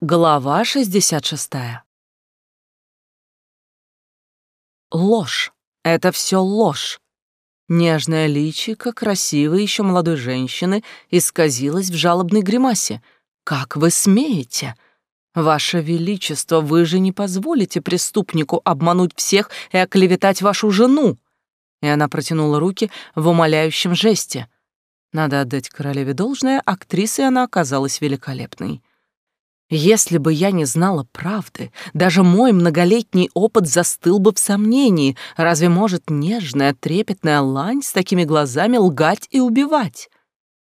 Глава 66. Ложь. Это все ложь. Нежное личико красивой еще молодой женщины исказилось в жалобной гримасе. «Как вы смеете?» «Ваше Величество, вы же не позволите преступнику обмануть всех и оклеветать вашу жену!» И она протянула руки в умоляющем жесте. Надо отдать королеве должное, актрисой она оказалась великолепной. Если бы я не знала правды, даже мой многолетний опыт застыл бы в сомнении, разве может нежная, трепетная лань с такими глазами лгать и убивать?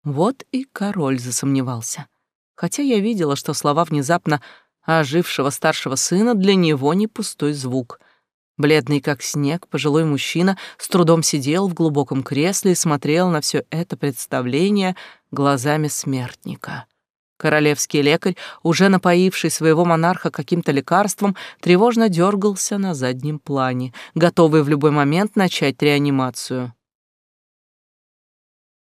Вот и король засомневался. Хотя я видела, что слова внезапно ожившего старшего сына для него не пустой звук. Бледный как снег, пожилой мужчина с трудом сидел в глубоком кресле и смотрел на все это представление глазами смертника. Королевский лекарь, уже напоивший своего монарха каким-то лекарством, тревожно дергался на заднем плане, готовый в любой момент начать реанимацию.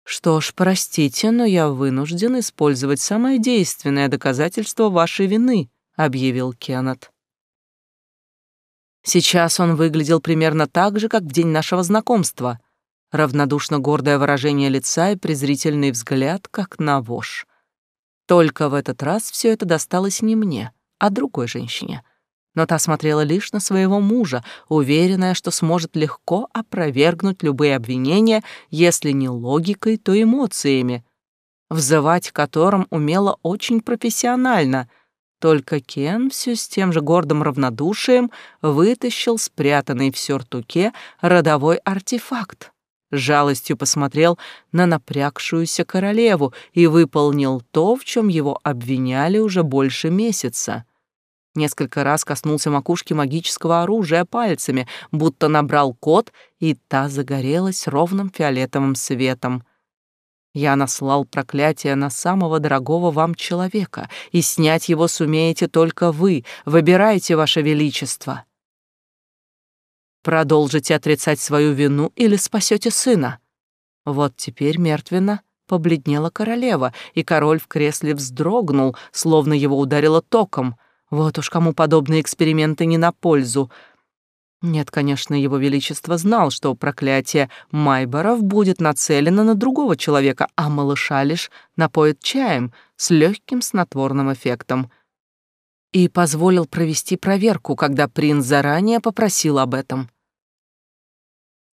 «Что ж, простите, но я вынужден использовать самое действенное доказательство вашей вины», — объявил Кеннет. Сейчас он выглядел примерно так же, как в день нашего знакомства. Равнодушно гордое выражение лица и презрительный взгляд, как на вошь. Только в этот раз все это досталось не мне, а другой женщине. Но та смотрела лишь на своего мужа, уверенная, что сможет легко опровергнуть любые обвинения, если не логикой, то эмоциями, взывать которым умела очень профессионально. Только Кен все с тем же гордым равнодушием вытащил спрятанный в сюртуке родовой артефакт жалостью посмотрел на напрягшуюся королеву и выполнил то, в чем его обвиняли уже больше месяца. Несколько раз коснулся макушки магического оружия пальцами, будто набрал код, и та загорелась ровным фиолетовым светом. Я наслал проклятие на самого дорогого вам человека, и снять его сумеете только вы. Выбирайте, ваше величество. Продолжите отрицать свою вину или спасете сына. Вот теперь мертвенно побледнела королева, и король в кресле вздрогнул, словно его ударило током. Вот уж кому подобные эксперименты не на пользу. Нет, конечно, его величество знал, что проклятие Майборов будет нацелено на другого человека, а малыша лишь напоит чаем с легким снотворным эффектом. И позволил провести проверку, когда принц заранее попросил об этом.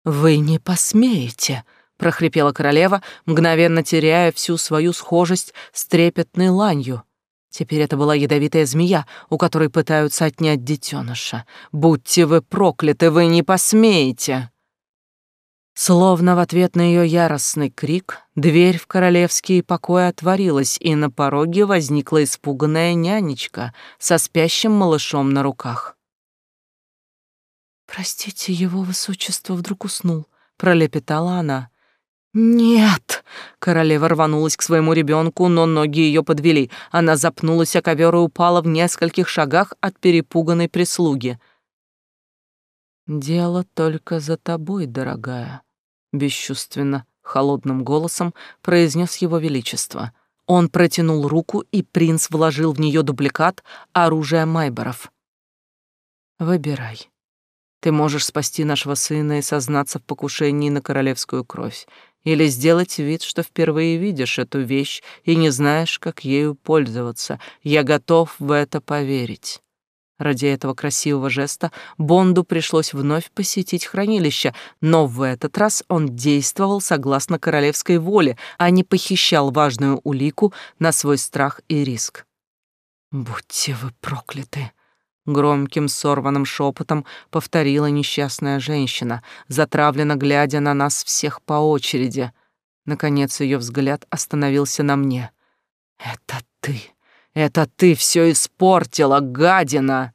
«Вы не посмеете!» — прохрипела королева, мгновенно теряя всю свою схожесть с трепетной ланью. Теперь это была ядовитая змея, у которой пытаются отнять детеныша. «Будьте вы прокляты, вы не посмеете!» Словно в ответ на ее яростный крик, дверь в королевские покои отворилась, и на пороге возникла испуганная нянечка со спящим малышом на руках. «Простите, его высочество вдруг уснул», — пролепетала она. «Нет!» — королева рванулась к своему ребенку, но ноги ее подвели. Она запнулась о ковер и упала в нескольких шагах от перепуганной прислуги. «Дело только за тобой, дорогая», — бесчувственно, холодным голосом произнес его величество. Он протянул руку, и принц вложил в нее дубликат оружия Майборов. «Выбирай. Ты можешь спасти нашего сына и сознаться в покушении на королевскую кровь, или сделать вид, что впервые видишь эту вещь и не знаешь, как ею пользоваться. Я готов в это поверить». Ради этого красивого жеста Бонду пришлось вновь посетить хранилище, но в этот раз он действовал согласно королевской воле, а не похищал важную улику на свой страх и риск. «Будьте вы прокляты!» Громким сорванным шепотом повторила несчастная женщина, затравленно глядя на нас всех по очереди. Наконец ее взгляд остановился на мне. «Это ты! Это ты все испортила, гадина!»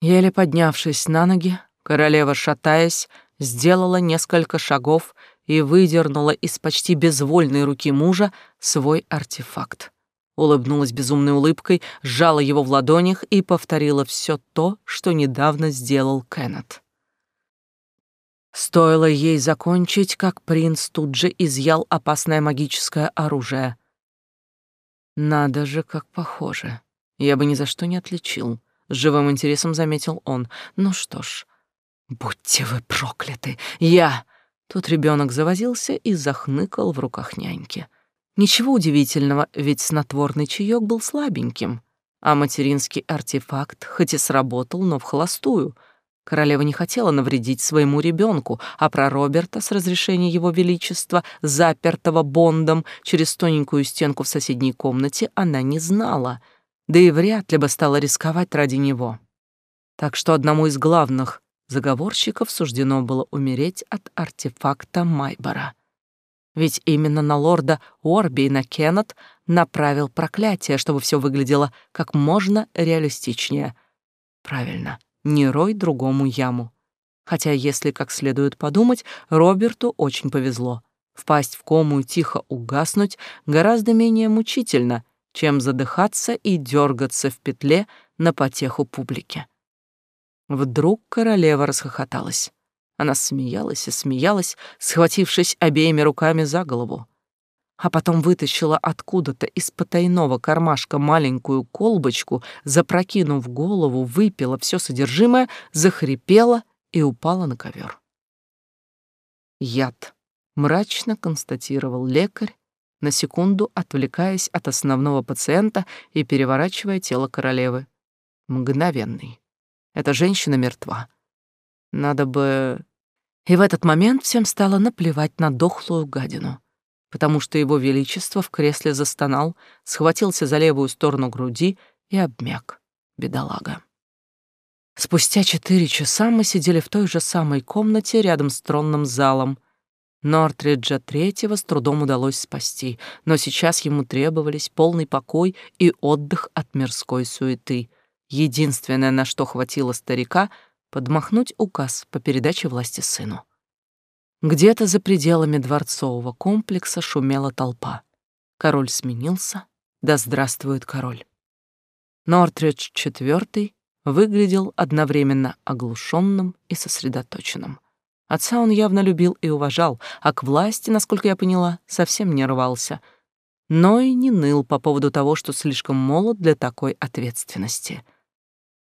Еле поднявшись на ноги, королева, шатаясь, сделала несколько шагов и выдернула из почти безвольной руки мужа свой артефакт улыбнулась безумной улыбкой, сжала его в ладонях и повторила все то, что недавно сделал Кеннет. Стоило ей закончить, как принц тут же изъял опасное магическое оружие. Надо же, как похоже. Я бы ни за что не отличил. С живым интересом заметил он. Ну что ж, будьте вы прокляты. Я... Тут ребенок завозился и захныкал в руках няньки. Ничего удивительного, ведь снотворный чаек был слабеньким, а материнский артефакт хоть и сработал, но в холостую — Королева не хотела навредить своему ребенку, а про Роберта с разрешения его величества, запертого Бондом через тоненькую стенку в соседней комнате, она не знала, да и вряд ли бы стала рисковать ради него. Так что одному из главных заговорщиков суждено было умереть от артефакта Майбора. Ведь именно на лорда Орби и на Кеннет направил проклятие, чтобы все выглядело как можно реалистичнее. Правильно, не рой другому яму. Хотя, если как следует подумать, Роберту очень повезло. Впасть в кому и тихо угаснуть гораздо менее мучительно, чем задыхаться и дергаться в петле на потеху публики. Вдруг королева расхохоталась. Она смеялась и смеялась, схватившись обеими руками за голову а потом вытащила откуда-то из потайного кармашка маленькую колбочку, запрокинув голову, выпила все содержимое, захрипела и упала на ковер. Яд, мрачно констатировал лекарь, на секунду отвлекаясь от основного пациента и переворачивая тело королевы. Мгновенный. Эта женщина мертва. Надо бы... И в этот момент всем стало наплевать на дохлую гадину потому что его величество в кресле застонал, схватился за левую сторону груди и обмяк. Бедолага. Спустя четыре часа мы сидели в той же самой комнате рядом с тронным залом. Нортриджа Третьего с трудом удалось спасти, но сейчас ему требовались полный покой и отдых от мирской суеты. Единственное, на что хватило старика, подмахнуть указ по передаче власти сыну. Где-то за пределами дворцового комплекса шумела толпа. Король сменился. Да здравствует король. Нортридж IV выглядел одновременно оглушенным и сосредоточенным. Отца он явно любил и уважал, а к власти, насколько я поняла, совсем не рвался. Но и не ныл по поводу того, что слишком молод для такой ответственности.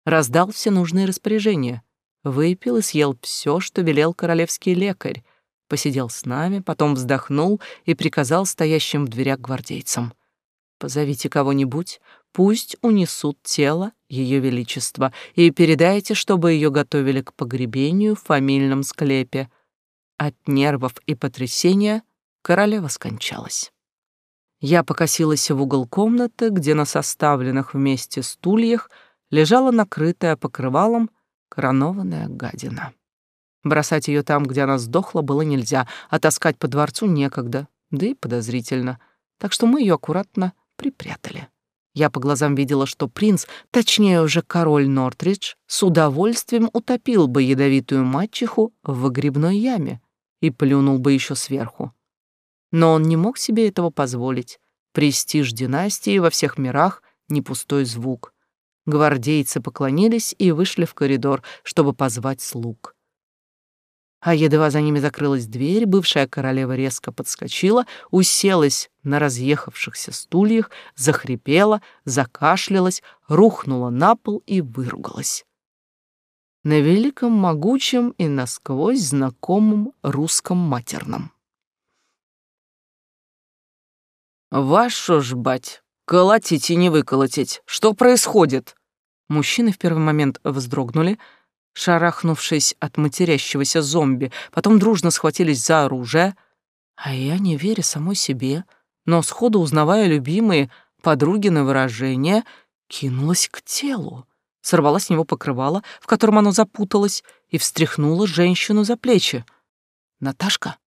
Раздал все нужные распоряжения, выпил и съел все, что велел королевский лекарь, посидел с нами, потом вздохнул и приказал стоящим в дверях гвардейцам. «Позовите кого-нибудь, пусть унесут тело Ее Величества и передайте, чтобы ее готовили к погребению в фамильном склепе». От нервов и потрясения королева скончалась. Я покосилась в угол комнаты, где на составленных вместе стульях лежала накрытая покрывалом коронованная гадина. Бросать ее там, где она сдохла, было нельзя, а таскать по дворцу некогда, да и подозрительно. Так что мы ее аккуратно припрятали. Я по глазам видела, что принц, точнее уже король Нортридж, с удовольствием утопил бы ядовитую мачеху в выгребной яме и плюнул бы еще сверху. Но он не мог себе этого позволить. Престиж династии во всех мирах — не пустой звук. Гвардейцы поклонились и вышли в коридор, чтобы позвать слуг. А едва за ними закрылась дверь, бывшая королева резко подскочила, уселась на разъехавшихся стульях, захрипела, закашлялась, рухнула на пол и выругалась. На великом, могучем и насквозь знакомом русском матерном. «Вашу ж, бать, колотить и не выколотить! Что происходит?» Мужчины в первый момент вздрогнули, шарахнувшись от матерящегося зомби, потом дружно схватились за оружие, а я, не веря самой себе, но сходу узнавая любимые подругины выражения, кинулась к телу, сорвала с него покрывало, в котором оно запуталось, и встряхнула женщину за плечи. «Наташка,